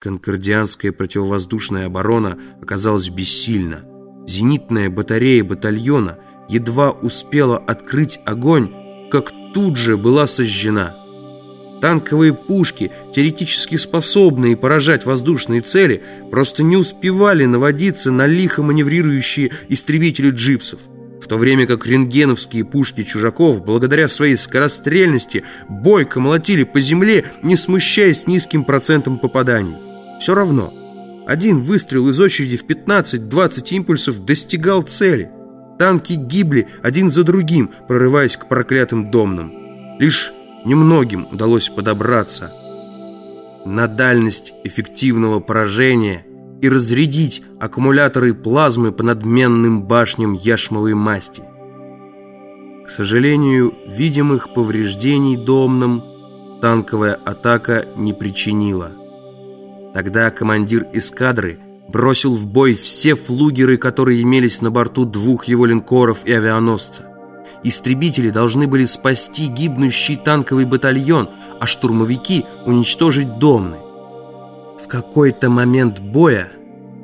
Конкордианская противовоздушная оборона оказалась бессильна. Зенитная батарея батальона едва успела открыть огонь, как тут же была сожжена. Танковые пушки, теоретически способные поражать воздушные цели, просто не успевали наводиться на лихо маневрирующие истребители джипсов. В то время как рентгеновские пушки чужаков, благодаря своей скорострельности, бойко молотили по земле, не смущаясь низким процентом попаданий. Все равно. Один выстрел из очереди в 15-20 импульсов достигал цели. Танки гибли один за другим, прорываясь к проклятым домнам. Лишь немногим удалось подобраться на дальность эффективного поражения и разрядить аккумуляторы плазмы по надменным башням яшмовой масти. К сожалению, видимых повреждений домным танковая атака не причинила. Тогда командир эскадры бросил в бой все флугеры, которые имелись на борту двух его линкоров и авианосца. Истребители должны были спасти гибнущий танковый батальон, а штурмовики уничтожить домны. В какой-то момент боя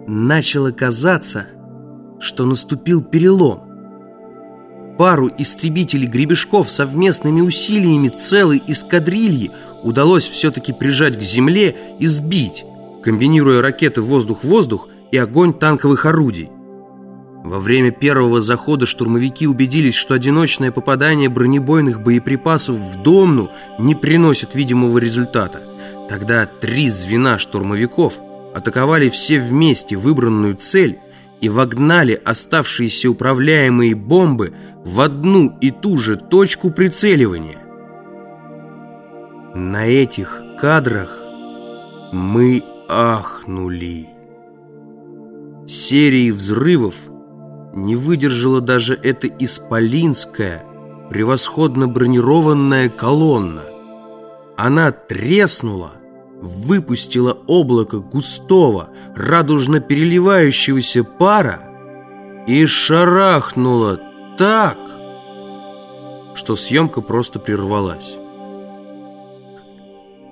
начало казаться, что наступил перелом. Пару истребителей-гребешков совместными усилиями целой эскадрильи удалось все-таки прижать к земле и сбить, комбинируя ракеты воздух-воздух и огонь танковых орудий. Во время первого захода штурмовики убедились, что одиночное попадание бронебойных боеприпасов в Домну не приносит видимого результата. Тогда три звена штурмовиков атаковали все вместе выбранную цель и вогнали оставшиеся управляемые бомбы в одну и ту же точку прицеливания. На этих кадрах мы ахнули. Серии взрывов не выдержала даже эта исполинская, превосходно бронированная колонна. Она треснула, выпустила облако густого, радужно переливающегося пара и шарахнула так, что съемка просто прервалась.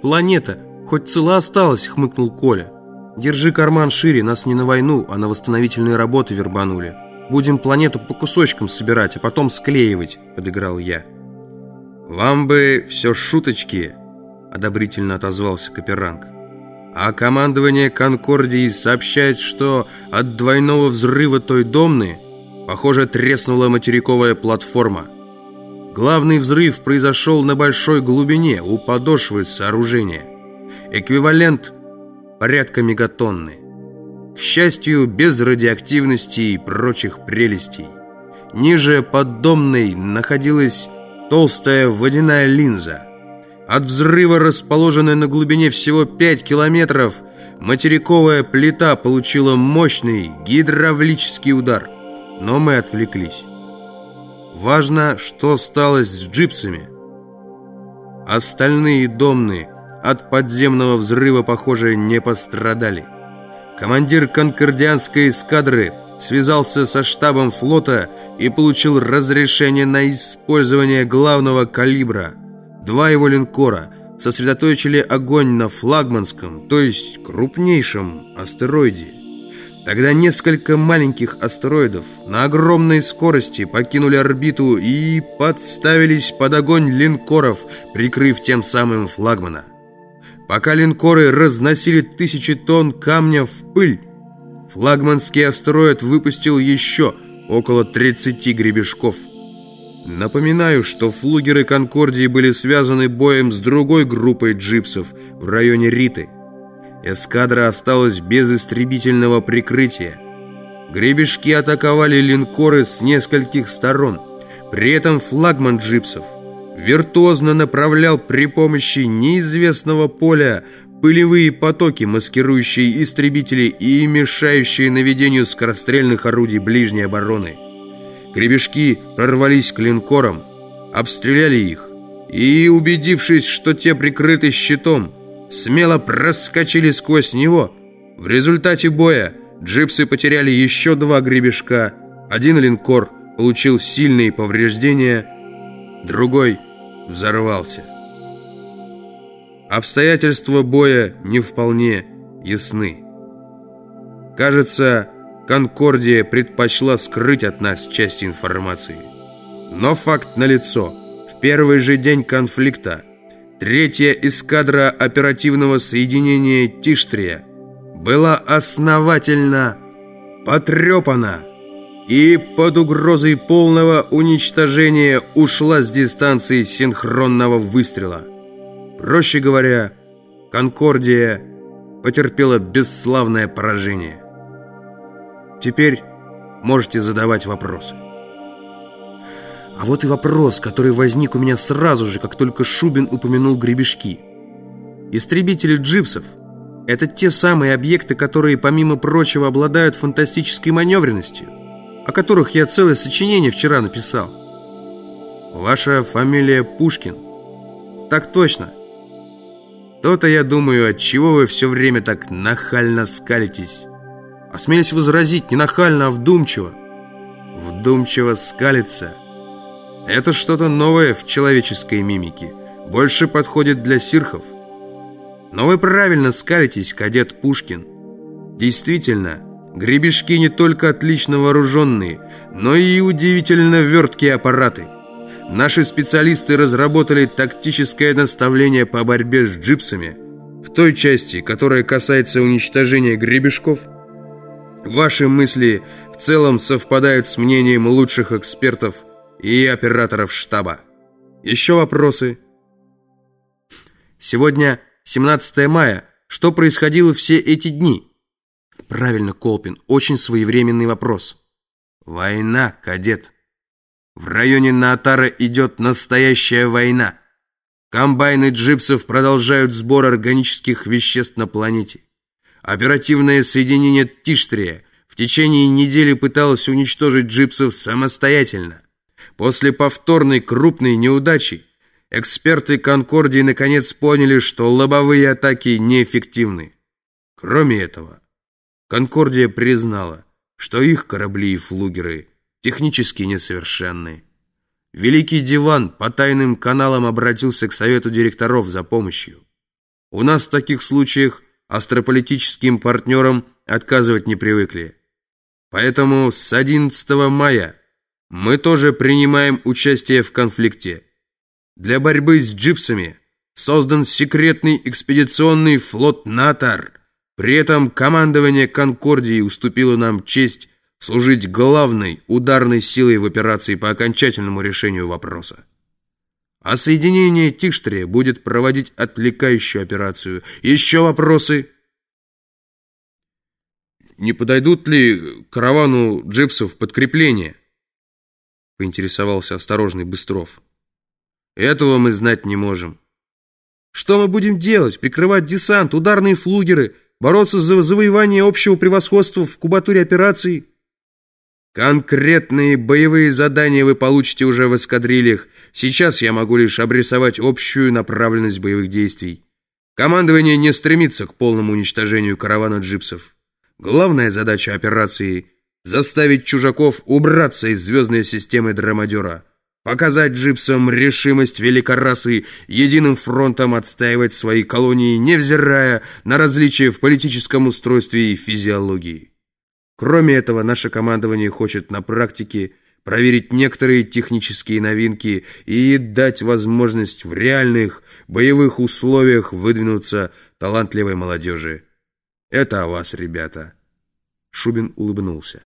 «Планета!» «Хоть цела осталась», — хмыкнул Коля. «Держи карман шире, нас не на войну, а на восстановительные работы вербанули. Будем планету по кусочкам собирать, а потом склеивать», — подыграл я. «Вам бы все шуточки», — одобрительно отозвался Каперанг. «А командование Конкордии сообщает, что от двойного взрыва той домны, похоже, треснула материковая платформа. Главный взрыв произошел на большой глубине, у подошвы сооружения эквивалент порядка мегатонны. К счастью, без радиоактивности и прочих прелестей. Ниже поддомной находилась толстая водяная линза. От взрыва, расположенной на глубине всего 5 километров, материковая плита получила мощный гидравлический удар. Но мы отвлеклись. Важно, что стало с джипсами. Остальные домные от подземного взрыва, похоже, не пострадали. Командир конкордианской эскадры связался со штабом флота и получил разрешение на использование главного калибра. Два его линкора сосредоточили огонь на флагманском, то есть крупнейшем астероиде. Тогда несколько маленьких астероидов на огромной скорости покинули орбиту и подставились под огонь линкоров, прикрыв тем самым флагмана. Пока линкоры разносили тысячи тонн камня в пыль, флагманский астероид выпустил еще около 30 гребешков. Напоминаю, что флугеры Конкордии были связаны боем с другой группой джипсов в районе Риты. Эскадра осталась без истребительного прикрытия. Гребешки атаковали линкоры с нескольких сторон. При этом флагман джипсов – виртуозно направлял при помощи неизвестного поля пылевые потоки, маскирующие истребители и мешающие наведению скорострельных орудий ближней обороны. Гребешки прорвались к линкорам, обстреляли их и, убедившись, что те прикрыты щитом, смело проскочили сквозь него. В результате боя джипсы потеряли еще два гребешка, один линкор получил сильные повреждения, другой – взорвался. Обстоятельства боя не вполне ясны. Кажется, Конкордия предпочла скрыть от нас часть информации. Но факт налицо. В первый же день конфликта третья эскадра оперативного соединения Тиштрия была основательно потрепана и под угрозой полного уничтожения ушла с дистанции синхронного выстрела. Проще говоря, Конкордия потерпела бесславное поражение. Теперь можете задавать вопросы. А вот и вопрос, который возник у меня сразу же, как только Шубин упомянул гребешки. Истребители джипсов – это те самые объекты, которые, помимо прочего, обладают фантастической маневренностью, о которых я целое сочинение вчера написал. Ваша фамилия Пушкин? Так точно. То-то я думаю, от чего вы все время так нахально скалитесь. Осмелюсь возразить, не нахально, а вдумчиво. Вдумчиво скалиться. Это что-то новое в человеческой мимике. Больше подходит для сирхов. Но вы правильно скалитесь, кадет Пушкин. Действительно, гребешки не только отлично вооруженные, но и удивительно верткие аппараты. Наши специалисты разработали тактическое наставление по борьбе с джипсами. В той части, которая касается уничтожения гребешков – Ваши мысли в целом совпадают с мнением лучших экспертов и операторов штаба. Еще вопросы? Сегодня 17 мая. Что происходило все эти дни? Правильно, Колпин, очень своевременный вопрос. Война, кадет. В районе Наатара идет настоящая война. Комбайны джипсов продолжают сбор органических веществ на планете. Оперативное соединение Тиштрия в течение недели пыталось уничтожить джипсов самостоятельно. После повторной крупной неудачи эксперты Конкордии наконец поняли, что лобовые атаки неэффективны. Кроме этого, Конкордия признала, что их корабли и флугеры технически несовершенны. Великий Диван по тайным каналам обратился к совету директоров за помощью. У нас в таких случаях астрополитическим партнерам отказывать не привыкли. Поэтому с 11 мая мы тоже принимаем участие в конфликте. Для борьбы с джипсами создан секретный экспедиционный флот «Натар». При этом командование «Конкордии» уступило нам честь служить главной ударной силой в операции по окончательному решению вопроса. А соединение Тиштрия будет проводить отвлекающую операцию. Еще вопросы? Не подойдут ли каравану джипсов подкрепления? Поинтересовался осторожный Быстров. Этого мы знать не можем. Что мы будем делать? Прикрывать десант, ударные флугеры, бороться за завоевание общего превосходства в кубатуре операций? Конкретные боевые задания вы получите уже в эскадрильях. Сейчас я могу лишь обрисовать общую направленность боевых действий. Командование не стремится к полному уничтожению каравана джипсов. Главная задача операции – заставить чужаков убраться из звездной системы Драмадера, показать джипсам решимость великорасы единым фронтом отстаивать свои колонии, невзирая на различия в политическом устройстве и физиологии. Кроме этого, наше командование хочет на практике проверить некоторые технические новинки и дать возможность в реальных боевых условиях выдвинуться талантливой молодежи. Это о вас, ребята. Шубин улыбнулся.